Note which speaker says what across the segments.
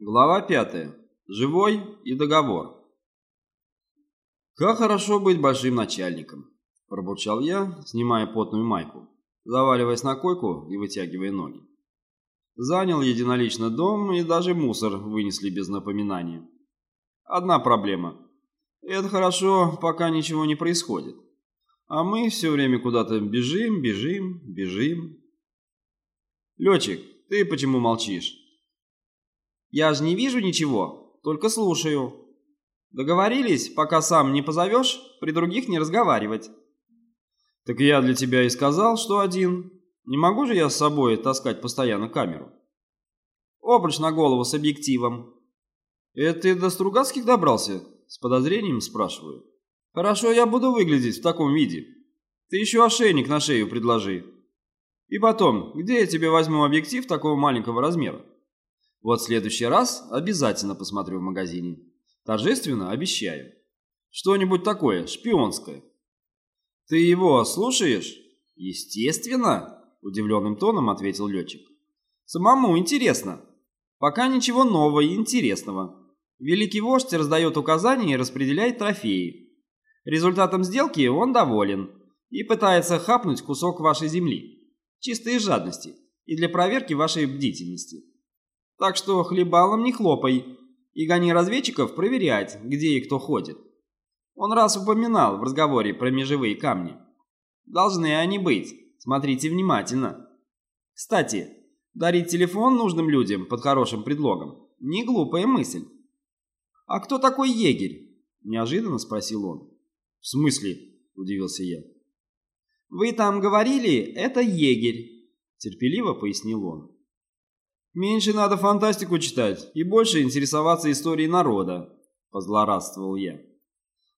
Speaker 1: Глава 5. Живой и договор. «Как хорошо быть большим начальником», – пробурчал я, снимая потную майку, заваливаясь на койку и вытягивая ноги. Занял единолично дом и даже мусор вынесли без напоминания. Одна проблема. Это хорошо, пока ничего не происходит. А мы все время куда-то бежим, бежим, бежим. Летчик, ты почему молчишь?
Speaker 2: Я же не вижу ничего, только слушаю. Договорились, пока сам не позовешь, при других не разговаривать.
Speaker 1: Так я для тебя и сказал, что один. Не могу же я с собой таскать постоянно камеру.
Speaker 2: Обруч на голову с объективом.
Speaker 1: Это ты до Стругацких добрался? С подозрением спрашиваю. Хорошо я буду выглядеть в таком виде. Ты еще ошейник на шею предложи. И потом, где я тебе возьму объектив такого маленького размера? Вот в следующий раз обязательно посмотрю в магазине. Торжественно обещаю. Что-нибудь такое, шпионское. Ты его слушаешь?
Speaker 2: Естественно, удивленным тоном ответил летчик. Самому интересно. Пока ничего нового и интересного. Великий вождь раздает указания и распределяет трофеи. Результатом сделки он доволен и пытается хапнуть кусок вашей земли. Чисто из жадности и для проверки вашей бдительности. Так что хлебалом не хлопай и гони разведчиков проверять, где и кто ходит. Он раз упоминал в разговоре про межевые камни. Должны они быть, смотрите внимательно. Кстати, дарить телефон нужным людям под хорошим предлогом – не глупая мысль. «А кто такой егерь?» – неожиданно спросил он.
Speaker 1: «В смысле?» – удивился я.
Speaker 2: «Вы там говорили, это егерь», – терпеливо пояснил он.
Speaker 1: «Меньше надо фантастику читать и больше интересоваться историей народа», – позлорадствовал я.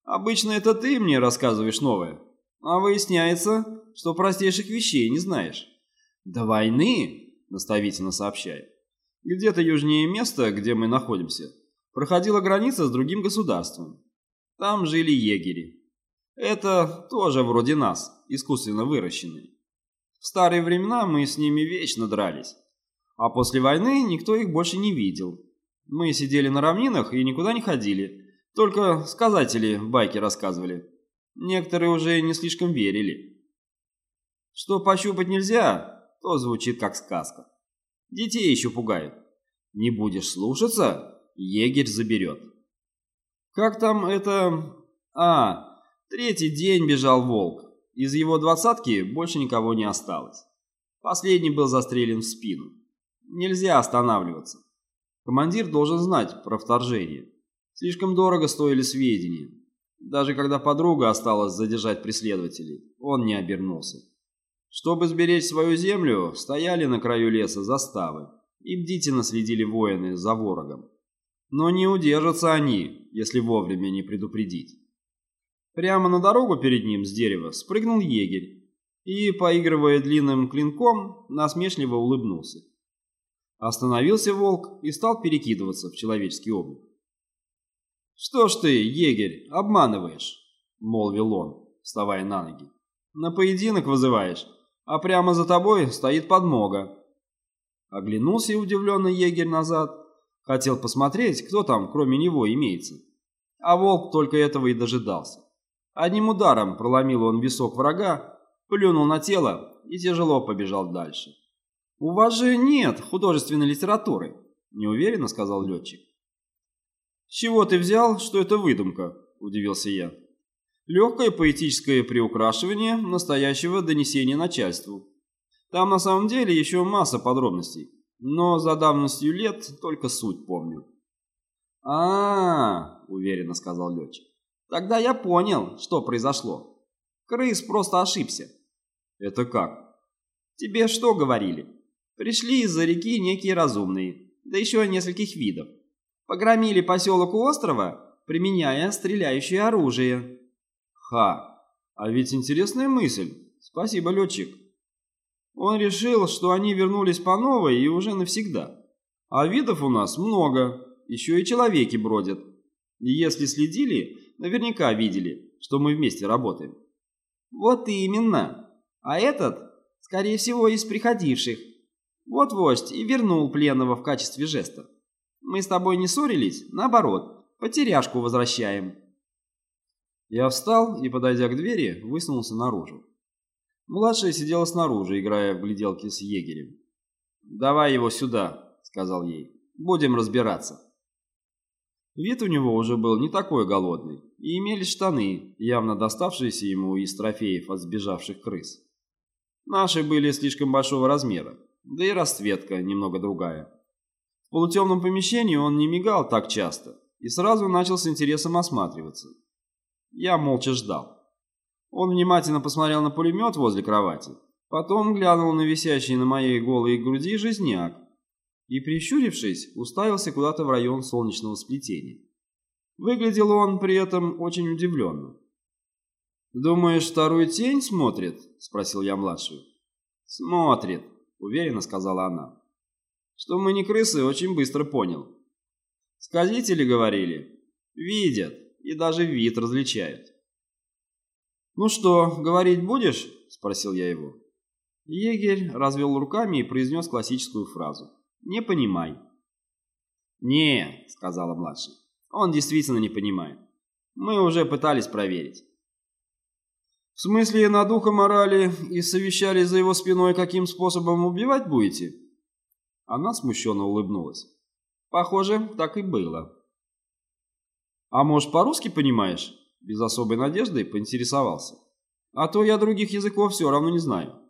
Speaker 1: «Обычно это ты мне рассказываешь новое, а выясняется, что простейших вещей не знаешь. До войны, наставительно сообщаю, где-то южнее места, где мы находимся, проходила граница с другим государством. Там жили егери. Это тоже вроде нас, искусственно выращенные. В старые времена мы с ними вечно дрались. А после войны никто их больше не видел. Мы сидели на равнинах и никуда не ходили. Только сказатели байки рассказывали. Некоторые уже не слишком верили. Что пощупать нельзя, то звучит как сказка. Детей еще пугают. Не будешь слушаться, егерь заберет. Как там это... А, третий день бежал волк. Из его двадцатки больше никого не осталось. Последний был застрелен в спину. Нельзя останавливаться. Командир должен знать про вторжение. Слишком дорого стоили сведения. Даже когда подруга осталась задержать преследователей, он не обернулся. Чтобы сберечь свою землю, стояли на краю леса заставы и бдительно следили воины за ворогом. Но не удержатся они, если вовремя не предупредить. Прямо на дорогу перед ним с дерева спрыгнул егерь и, поигрывая длинным клинком, насмешливо улыбнулся. Остановился волк и стал перекидываться в человеческий облик. «Что ж ты, егерь, обманываешь?» — молвил он, вставая на ноги. «На поединок вызываешь, а прямо за тобой стоит подмога». Оглянулся удивленный егерь назад, хотел посмотреть, кто там кроме него имеется. А волк только этого и дожидался. Одним ударом проломил он висок врага, плюнул на тело и тяжело побежал дальше. «У вас же нет художественной литературы», – неуверенно сказал летчик. «С чего ты взял, что это выдумка?» – удивился я. «Легкое поэтическое приукрашивание настоящего донесения начальству. Там на самом деле еще масса подробностей, но за давностью лет только суть помню». «А-а-а», – уверенно сказал летчик. «Тогда я понял, что произошло. Крыс просто ошибся». «Это как?» «Тебе что говорили?» Пришли из-за реки некие разумные, да еще нескольких видов. Погромили поселок у острова, применяя стреляющее оружие. Ха, а ведь интересная мысль. Спасибо, летчик. Он решил, что они вернулись по новой и уже навсегда. А видов у нас много, еще и человеки бродят. И если следили, наверняка видели, что мы вместе работаем.
Speaker 2: Вот именно. А этот, скорее всего, из приходивших. Вот вождь и вернул пленного в качестве жеста. Мы с тобой не ссорились, наоборот, потеряшку возвращаем».
Speaker 1: Я встал и, подойдя к двери, высунулся наружу. Младшая сидела снаружи, играя в гляделки с егерем. «Давай его сюда», — сказал ей. «Будем разбираться». Вид у него уже был не такой голодный, и имелись штаны, явно доставшиеся ему из трофеев от сбежавших крыс. Наши были слишком большого размера, да и расцветка немного другая. В полутемном помещении он не мигал так часто и сразу начал с интересом осматриваться. Я молча ждал. Он внимательно посмотрел на пулемет возле кровати, потом глянул на висящий на моей голой груди жизняк и, прищурившись, уставился куда-то в район солнечного сплетения. Выглядел он при этом очень удивленно. «Думаешь, вторую тень смотрит?» – спросил я младшую. «Смотрит», – уверенно сказала она. «Что мы не крысы, очень быстро понял. Сказители говорили? Видят и даже вид различают. «Ну что, говорить будешь?» – спросил я его. Егерь развел руками и произнес классическую фразу. «Не понимай». «Не», – сказала младшая. «Он действительно не понимает. Мы уже пытались проверить». «В смысле, на духа морали и совещали за его спиной, каким способом убивать будете?» Она смущенно улыбнулась. «Похоже, так и было». «А может, по-русски понимаешь?» Без особой надежды поинтересовался. «А то я других языков все равно не знаю».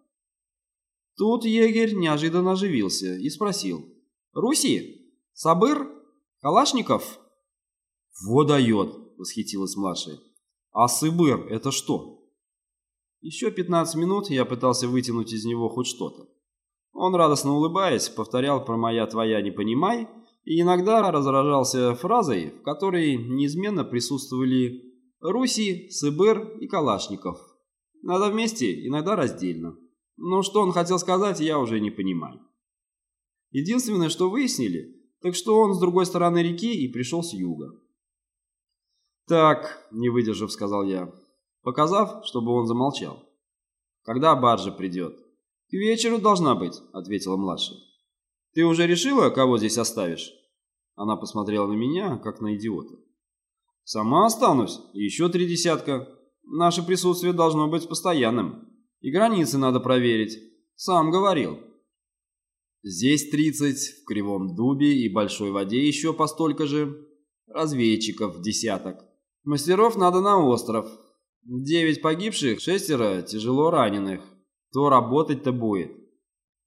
Speaker 1: Тут егерь неожиданно оживился и спросил. «Руси? Сабыр? Калашников?» «Во дает!» — восхитилась младшая. «А Сыбыр — это что?» Еще 15 минут я пытался вытянуть из него хоть что-то. Он, радостно улыбаясь, повторял про «моя твоя не понимай» и иногда разражался фразой, в которой неизменно присутствовали Руси, Сыбыр и Калашников. Надо вместе, иногда раздельно. Но что он хотел сказать, я уже не понимаю. Единственное, что выяснили, так что он с другой стороны реки и пришел с юга. «Так», — не выдержав, сказал я, показав, чтобы он замолчал. «Когда баржа придет?» «К вечеру должна быть», — ответила младшая. «Ты уже решила, кого здесь оставишь?» Она посмотрела на меня, как на идиота. «Сама останусь, и еще три десятка. Наше присутствие должно быть постоянным. И границы надо проверить. Сам говорил». Здесь тридцать, в Кривом Дубе и Большой Воде еще по столько же. Разведчиков десяток. Мастеров надо на остров. Девять погибших, шестеро тяжело раненых. Кто работать-то будет?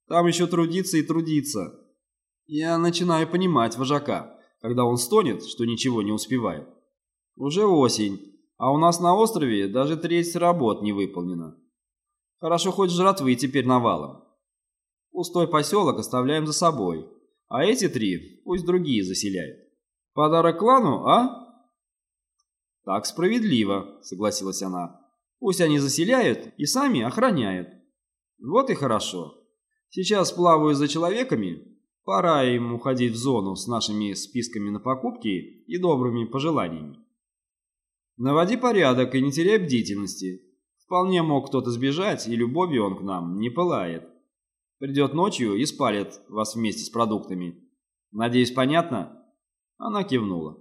Speaker 1: Там еще трудиться и трудиться. Я начинаю понимать вожака, когда он стонет, что ничего не успевает. Уже осень, а у нас на острове даже треть работ не выполнена. Хорошо хоть жратвы теперь навалом. Пустой поселок оставляем за собой, а эти три пусть другие заселяют. Подарок клану, а? Так справедливо, согласилась она. Пусть они заселяют и сами охраняют. Вот и хорошо. Сейчас плаваю за человеками, пора им уходить в зону с нашими списками на покупки и добрыми пожеланиями. Наводи порядок и не теряй бдительности. Вполне мог кто-то сбежать, и любовью он к нам не пылает. Придет ночью и спалит вас вместе с продуктами. Надеюсь, понятно?» Она кивнула.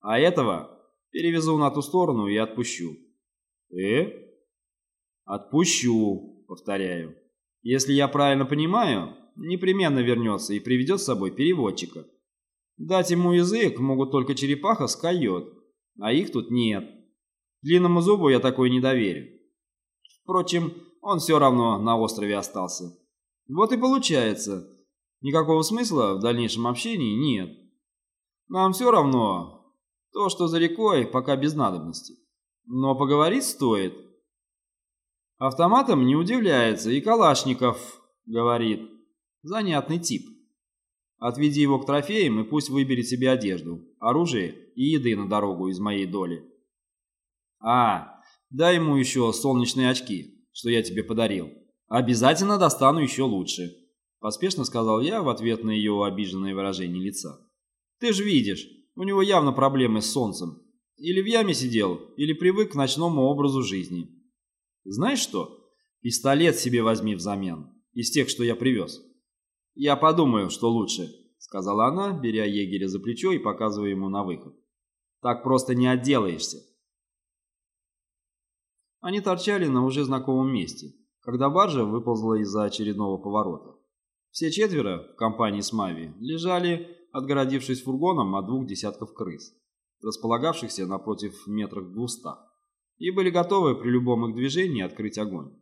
Speaker 1: «А этого перевезу на ту сторону и отпущу». «Э?» «Отпущу», повторяю. «Если я правильно понимаю, непременно вернется и приведет с собой переводчика. Дать ему язык могут только черепаха с койот, а их тут нет. Длинному зубу я такой не доверю. Впрочем, он все равно на острове остался. Вот и получается, никакого смысла в дальнейшем общении нет. Нам все равно то, что за рекой, пока без надобности. Но поговорить стоит. Автоматом не удивляется, и Калашников говорит. Занятный тип. Отведи его к трофеям и пусть выберет себе одежду, оружие и еды на дорогу из моей доли. А, дай ему еще солнечные очки, что я тебе подарил. Обязательно достану еще лучше, поспешно сказал я в ответ на ее обиженное выражение лица. Ты же видишь, у него явно проблемы с солнцем. Или в яме сидел, или привык к ночному образу жизни. Знаешь что? Пистолет себе возьми взамен, из тех, что я привез. Я подумаю, что лучше.
Speaker 2: сказала она, беря егеря за плечо и показывая ему на выход. «Так просто не отделаешься». Они торчали на уже знакомом месте, когда баржа выползла из-за очередного поворота. Все четверо в компании с Мави лежали, отгородившись фургоном от двух десятков крыс, располагавшихся напротив метрах двухстах, и были готовы при любом их движении открыть огонь.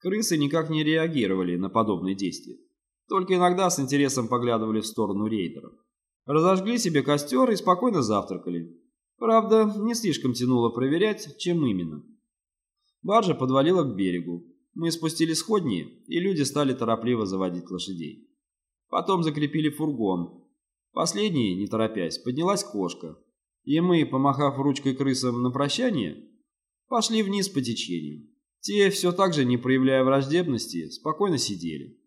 Speaker 2: Крысы никак не реагировали на подобные действия, только иногда с интересом поглядывали в сторону рейдеров. Разожгли себе костер и спокойно завтракали. Правда, не слишком тянуло проверять, чем именно. Баржа подвалила к берегу. Мы спустили сходни, и люди стали торопливо заводить лошадей. Потом закрепили фургон. Последней, не торопясь, поднялась кошка. И мы, помахав ручкой крысам на прощание, пошли вниз по течению. Те, все так же не проявляя враждебности, спокойно сидели.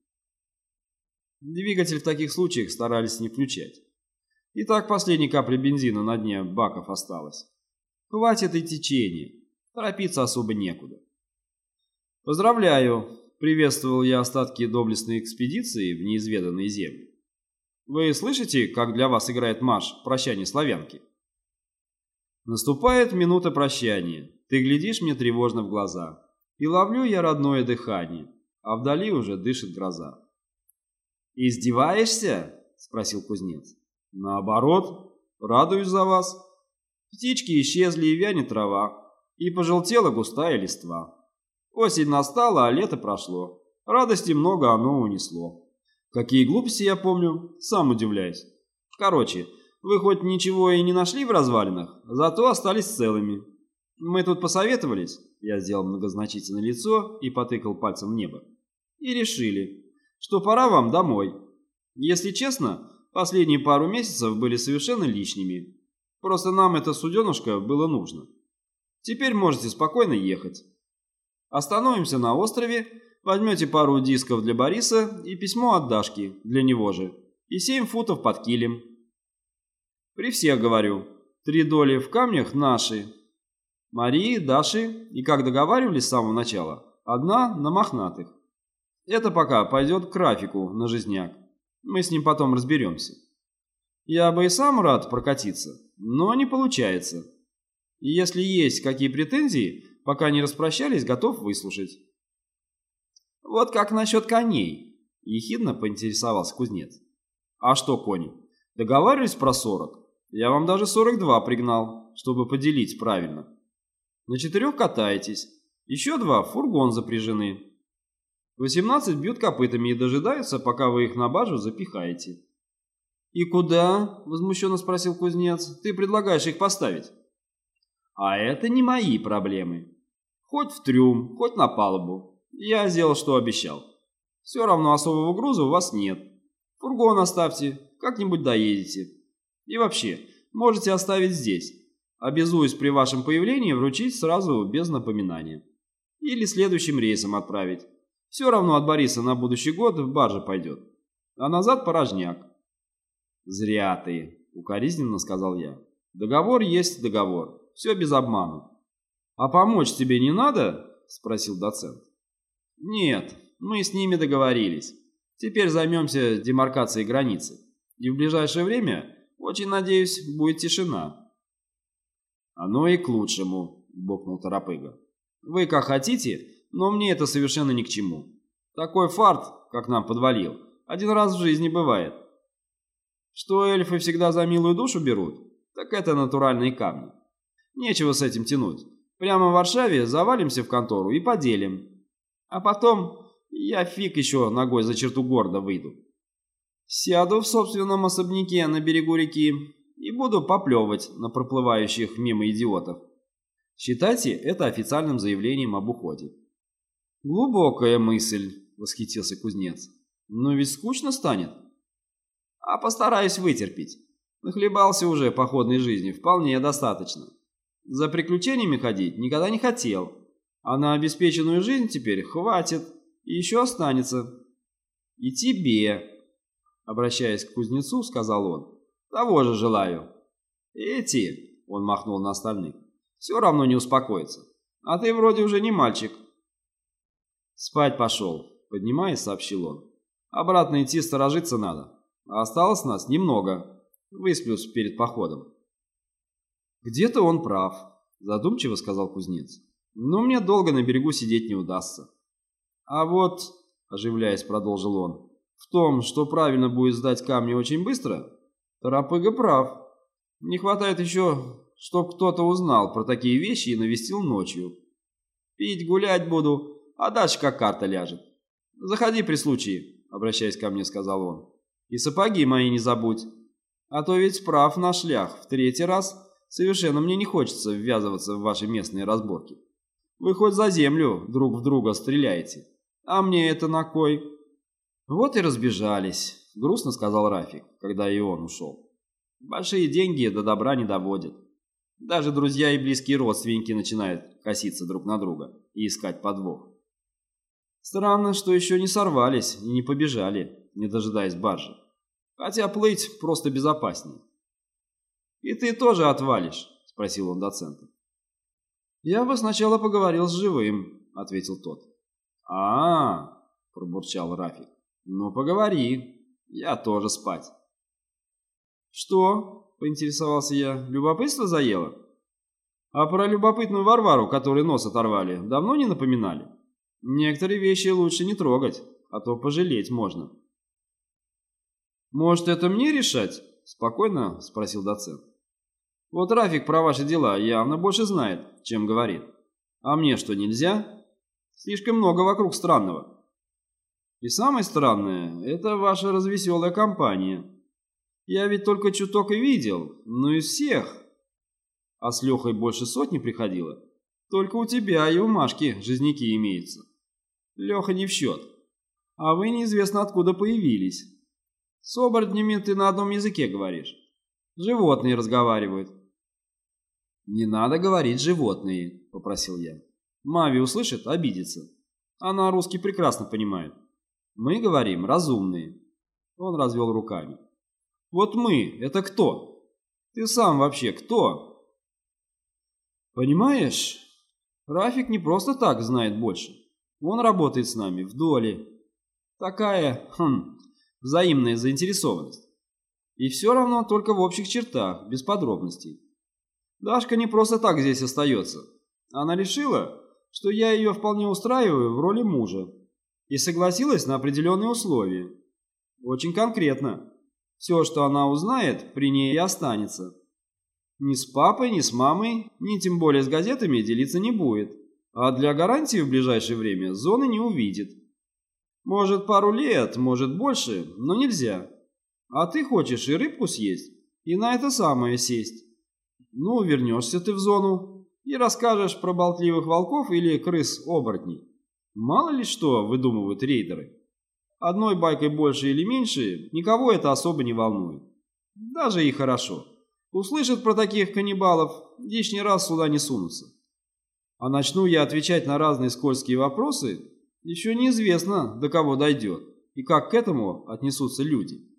Speaker 2: Двигатель в таких случаях старались не включать. И так последней капли бензина на дне баков осталось. Хватит и течение, торопиться особо некуда. «Поздравляю!» — приветствовал я остатки доблестной экспедиции в неизведанные земли. «Вы слышите, как для вас играет марш «Прощание славянки»?» Наступает минута прощания. Ты глядишь мне тревожно в глаза. И ловлю я родное дыхание, а вдали уже дышит гроза. «Издеваешься?» — спросил кузнец. «Наоборот, радуюсь за вас. Птички исчезли и вянет трава, и пожелтела густая листва. Осень настала, а лето прошло. Радости много оно унесло. Какие глупости я помню, сам удивляюсь. Короче, вы хоть ничего и не нашли в развалинах, зато остались целыми. Мы тут посоветовались, я сделал многозначительное лицо и потыкал пальцем в небо, и решили, что пора вам домой. Если честно, последние пару месяцев были совершенно лишними. Просто нам это суденышко было нужно. Теперь можете спокойно ехать. Остановимся на острове, возьмете пару дисков для Бориса и письмо от Дашки, для него же, и семь футов под килем. При всех говорю, три доли в камнях наши. Марии, Даши и, как договаривались с самого начала, одна на мохнатых. Это пока пойдет к графику на жизняк. Мы с ним потом разберемся. Я бы и сам рад прокатиться, но не получается. И если есть какие претензии, пока не распрощались, готов выслушать. Вот как насчет коней, ехидно поинтересовался кузнец. А что кони? Договаривались про сорок? Я вам даже сорок два пригнал, чтобы поделить правильно. На четырех катаетесь. Еще два в фургон запряжены. 18 бьют копытами и дожидаются, пока вы их на бажу запихаете. «И куда?» – возмущенно спросил кузнец. «Ты предлагаешь их поставить?» «А это не мои проблемы. Хоть в трюм, хоть на палубу. Я сделал, что обещал. Все равно особого груза у вас нет. Фургон оставьте, как-нибудь доедете. И вообще, можете оставить здесь. Обязуюсь при вашем появлении вручить сразу без напоминания. Или следующим рейсом отправить. Все равно от Бориса на будущий год в барже пойдет. А назад порожняк. Зря ты, укоризненно сказал я. Договор есть договор. Все без обмана. А помочь тебе не надо? Спросил доцент. Нет, мы с ними договорились. Теперь займемся демаркацией границы. И в ближайшее время, очень надеюсь, будет тишина. Оно и к лучшему, бокнул Торопыга. Вы как хотите, но мне это совершенно ни к чему. Такой фарт, как нам подвалил, один раз в жизни бывает. Что эльфы всегда за милую душу берут, так это натуральные камни. Нечего с этим тянуть. Прямо в Варшаве завалимся в контору и поделим. А потом я фиг еще ногой за черту города выйду. Сяду в собственном особняке на берегу реки и буду поплевывать на проплывающих мимо идиотов. Считайте это официальным заявлением об уходе. «Глубокая мысль», — восхитился кузнец. «Но ведь скучно станет». «А постараюсь вытерпеть. Нахлебался уже походной жизни, вполне достаточно. За приключениями ходить никогда не хотел, а на обеспеченную жизнь теперь хватит и еще останется. И тебе, обращаясь к кузнецу, сказал он, того же желаю. Эти, он махнул на остальных, все равно не успокоятся. А ты вроде уже не мальчик, «Спать пошел», — поднимаясь, сообщил он. «Обратно идти сторожиться надо.
Speaker 1: а осталось нас немного. Высплюсь перед походом. Где-то он прав, задумчиво сказал кузнец. Но мне долго на берегу сидеть не удастся. А вот, оживляясь, продолжил он, в том, что правильно будет сдать камни очень быстро, Тарапыга прав. Не хватает еще, чтоб кто-то узнал про такие вещи и навестил ночью. Пить, гулять буду, а дальше как карта ляжет. Заходи при случае, обращаясь ко мне, сказал он. И сапоги мои не забудь. А то ведь прав на шлях в третий раз совершенно мне не хочется ввязываться в ваши местные разборки. Вы хоть за землю друг в друга стреляете. А мне это на кой? Вот и разбежались, грустно сказал Рафик, когда и он ушел. Большие деньги до добра не доводят. Даже друзья и близкие родственники начинают коситься друг на друга и искать подвох. Странно, что еще не сорвались и не побежали, не дожидаясь баржи. Хотя плыть просто безопаснее. «И ты тоже отвалишь?» – спросил он доцента. «Я бы сначала поговорил с живым», — ответил тот. а, -а, -а пробурчал Рафик. «Ну, поговори. Я тоже спать». «Что?» — поинтересовался я. «Любопытство заело?» «А про любопытную Варвару, которой нос оторвали, давно не напоминали? Некоторые вещи лучше не трогать, а то пожалеть можно». «Может, это мне решать?» — спокойно спросил доцент. Вот Рафик про ваши дела явно больше знает, чем говорит. А мне что, нельзя? Слишком много вокруг странного. И самое странное – это ваша развеселая компания. Я ведь только чуток и видел, но из всех. А с Лехой больше сотни приходило. Только у тебя и у Машки жизняки имеются. Леха не в счет. А вы неизвестно откуда появились. С оборотнями ты на одном языке говоришь. Животные разговаривают. «Не надо говорить животные», — попросил я. «Мави услышит, обидится. Она русский прекрасно понимает. Мы говорим разумные». Он развел руками. «Вот мы — это кто? Ты сам вообще кто?» «Понимаешь, Рафик не просто так знает больше. Он работает с нами в доле. Такая, хм, взаимная заинтересованность. И все равно только в общих чертах, без подробностей. Дашка не просто так здесь остается. Она решила, что я ее вполне устраиваю в роли мужа и согласилась на определенные условия. Очень конкретно. Все, что она узнает, при ней и останется. Ни с папой, ни с мамой, ни тем более с газетами делиться не будет. А для гарантии в ближайшее время зоны не увидит. Может пару лет, может больше, но нельзя. А ты хочешь и рыбку съесть, и на это самое сесть. Ну, вернешься ты в зону и расскажешь про болтливых волков или крыс-оборотней. Мало ли что выдумывают рейдеры. Одной байкой больше или меньше, никого это особо не волнует. Даже и хорошо. Услышат про таких каннибалов, лишний раз сюда не сунутся. А начну я отвечать на разные скользкие вопросы, еще неизвестно, до кого дойдет и как к этому отнесутся люди.